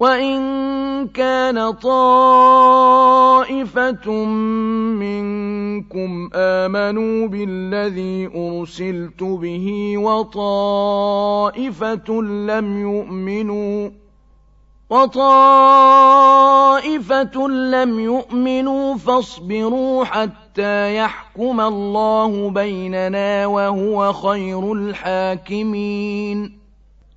وَإِن كَانَ طَائِفَةٌ مِّنكُمْ آمَنُوا بِالَّذِي أُرْسِلْتُ بِهِ وَطَائِفَةٌ لَّمْ يُؤْمِنُوا وَطَائِفَةٌ لَّمْ يُؤْمِنُوا فَاصْبِرُوا حَتَّىٰ يَحْكُمَ اللَّهُ بَيْنَنَا ۖ وَهُوَ خَيْرُ الْحَاكِمِينَ